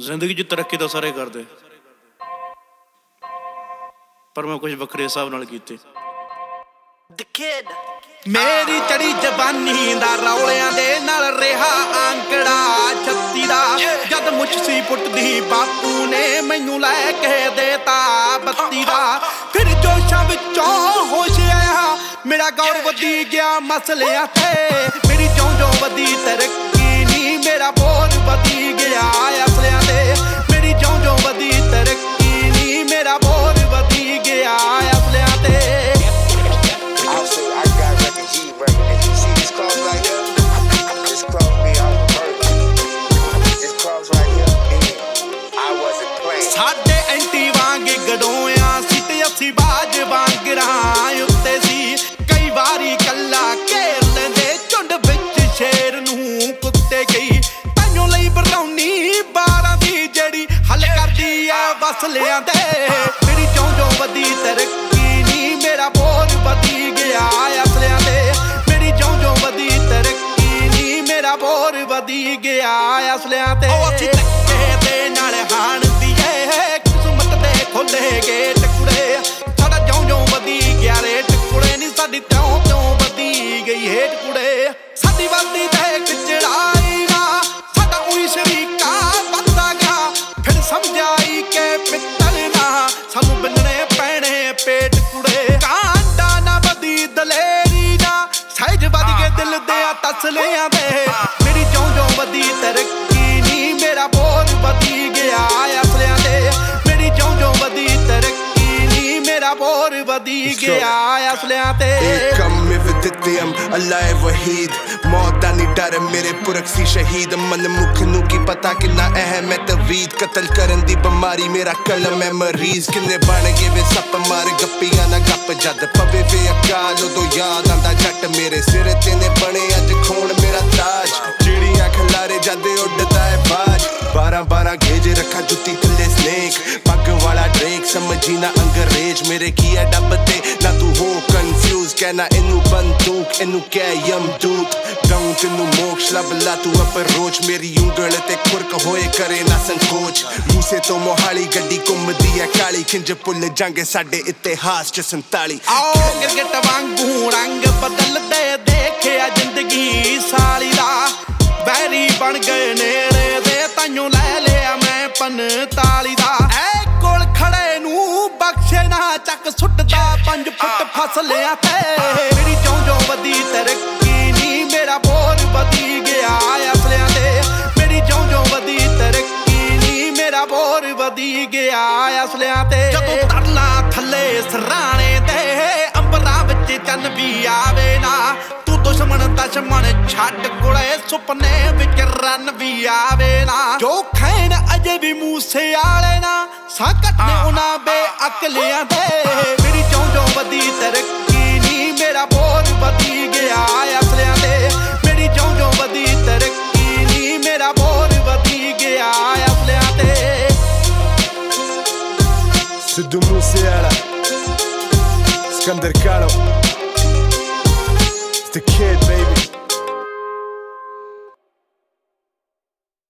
ਜ਼ਿੰਦਗੀ 'ਚ ਤਰੱਕੀ ਤਾਂ ਸਾਰੇ ਕਰਦੇ। ਪਰ ਮੈਂ ਕੁਝ ਵੱਖਰੇ ਹਿਸਾਬ ਨਾਲ ਕੀਤੇ। The kid. ਮੇਰੀ ਚੜੀ ਜਵਾਨੀ ਦਾ ਰੌਲਿਆਂ ਦੇ ਨਾਲ ਰਿਹਾ ਆਂਕੜਾ ਛੱਤੀ ਦਾ। ਜਦ ਮੁੱਛ ਸੀ ਪੁੱਟਦੀ ਬਾਪੂ ਨੇ ਮੈਨੂੰ ਲੈ ਕੇ ਦੇਤਾ ਬੱਤੀ ਦਾ। ਫਿਰ ਜੋਸ਼ਾਂ ਵਿੱਚੋਂ ਹੋਸ਼ ਆਇਆ ਮੇਰਾ ਗੌਰ ਵਧੀ ਗਿਆ ਮਸਲਿਆਂ ਤੇ। ਮੇਰੀ ਜਿਉਂ ਜਿਉਂ ਵਧੀ ਕਰਦੀ ਆ ਵਸਲਿਆਂ ਦੇ ਮੇਰੀ ਜਿਉਂ ਜਿਉਂ ਵਧੀ ਤਰੱਕੀ ਨਹੀਂ ਮੇਰਾ ਬੋਝ ਵਧੀ ਗਿਆ ਅਸਲਿਆਂ ਦੇ ਮੇਰੀ ਜਿਉਂ ਜਿਉਂ ਵਧੀ ਤਰੱਕੀ ਨਹੀਂ ਮੇਰਾ ਬੋਝ ਵਧੀ ਗਿਆ ਅਸਲਿਆਂ ਤੇ। ਦੇ ਆ ਤਸਲਿਆਂ ਦੇ ਮੇਰੀ ਜਿਉਂ ਜਿਉਂ ਵਧੀ ਤਰੱਕੀ ਨਹੀਂ ਮੇਰਾ ਬੋਝ ਵਧੀ ਗਿਆ ਅਸਲਿਆਂ ਦੇ ਮੇਰੀ ਜਿਉਂ ਜਿਉਂ ਵਧੀ ਤਰੱਕੀ ਨਹੀਂ ਮੇਰਾ ਬੋਝ ਵਧੀ ਗਿਆ ਅਸਲਿਆਂ ਤੇ। ਏਕਮ ਵਿਦਿਤਯਮ ਅੱਲਾਹ ਵਹੀਦ। ਮੌਤ ਦਾ ਨਹੀਂ ਡਰ, ਮੇਰੇ ਪੁਰਖ ਸੀ ਸ਼ਹੀਦ। ਮਨ ਮੁਖ ਨੂੰ ਕੀ ਪਤਾ ਕਿੰਨਾ ਅਹਿਮ ਹੈ ਤਵੀਦ। ਕਤਲ ਕਰਨ ਦੀ ਬਿਮਾਰੀ, ਮੇਰਾ ਕਲਮ ਹੈ ਮਰੀਜ਼। ਕਿੰਨੇ ਬਣ ਗਏ ਵੇ ਸੱਪ ਮਾਰ, ਗੱਪੀਆਂ ਨਾ ਗੱਪ ਜਦ ਪਵੇ ਵੇ ਅਕਾਲ। ਉਦੋਂ ਯਾਦ ਆਂਦਾ ਜੱਟ ਮੇਰੇ ਸਿਰ ਤੇ ਨੇ ਬਣੇ, ਅੱਜ ਖੋਣ ਮੇਰਾ ਤਾਜ। ਚਿੜੀਆਂ ਖਲਾਰੇ ਜਦ ਉੱਡਦਾ ਹੈ ਬਾਜ। 12 12 ਗੇਜ ਰੱਖਾ ਜੁੱਤੀ ਸਮਝੀ ਨਾ ਅੰਗਰੇਜ਼, ਮੇਰੇ ਕੀ ਹੈ ਡੱਬ ਤੇ? ਨਾ ਤੂੰ ਹੋ ਕਨਫਿਊਜ਼ ਕਹਿਣਾ ਇਹਨੂੰ ਬੰਦੂਕ, ਇਹਨੂੰ ਕਹਿ ਯਮਦੂਤ ਡਾਊਂਟ ਇਹਨੂੰ ਮੋਕਸ਼ ਲੱਭ ਲਾ, ਤੂੰ ਅਪਰੋਚ ਮੇਰੀ ਉਂਗਲ ਤੇ ਖੁਰਕ ਹੋਏ ਕਰੇ ਨਾ ਸੰਕੋਚ। ਮੂਸੇ ਤੋਂ ਮੋਹਾਲੀ ਗੱਡੀ ਘੁੰਮਦੀ ਹੈ ਕਾਲੀ। ਖਿੰਜ ਪੁੱਲ ਜਾਂਗੇ ਸਾਡੇ ਇਤਿਹਾਸ ਚ 47 ਆਓ, ਗਿਰਗਟ ਵਾਂਗੂ ਰੰਗ ਬਦਲਦੇ ਦੇਖਿਆ ਜ਼ਿੰਦਗੀ ਚੱਕ ਸੁੱਟਦਾ 5 ਫੁੱਟ ਫਸਲਿਆਂ ਤੇ। ਮੇਰੀ ਜਿਉਂ ਜਿਉਂ ਵਧੀ, ਤਰੱਕੀ ਨਹੀਂ, ਮੇਰਾ ਬੋਝ ਵਧੀ ਗਿਆ ਅਸਲਿਆਂ ਤੇ। ਮੇਰੀ ਜਿਉਂ ਜਿਉਂ ਵਧੀ, ਤਰੱਕੀ ਨਹੀਂ, ਮੇਰਾ ਬੋਝ ਵਧੀ ਗਿਆ ਅਸਲਿਆਂ ਤੇ। ਜਦੋਂ ਤਰਲਾ ਥੱਲੇ ਸਰਾਣੇ ਦੇ ਅੰਬਰਾਂ ਵਿੱਚ ਚੰਨ ਵੀ ਆਵੇ ਨਾ। ਤੂੰ ਦੁਸ਼ਮਣ, ਦਸ਼ਮਣ ਛੱਡ ਕੋਲੇ ਸੁਪਨੇ ਵਿੱਚ ਰਨ ਵੀ ਆਵੇ ਨਾ। ਜੋ ਖੈਣ ਅਜੇ ਵੀ ਨਾ ਸਾਕਟ ਨੇ ਉਹਨਾਂ ਬੇਅਕਲਿਆਂ ਦੇ। ਮੇਰੀ ਜਿਉਂ ਜਿਉਂ ਵਧੀ ਤਰੱਕੀ ਨਹੀਂ ਮੇਰਾ ਬੋਝ ਵਧੀ ਗਿਆ ਅਸਲਿਆਂ ਦੇ ਮੇਰੀ ਜਿਉਂ ਜਿਉਂ ਵਧੀ ਤਰੱਕੀ ਨਹੀਂ ਮੇਰਾ ਬੋਝ ਵਧੀ ਗਿਆ ਅਸਲਿਆਂ ਤੇ। ਸਿੱਧੂ ਮੂਸੇ ਵਾਲਾ ਸਿਕੰਦਰ ਕਾਲੋ It's the kid baby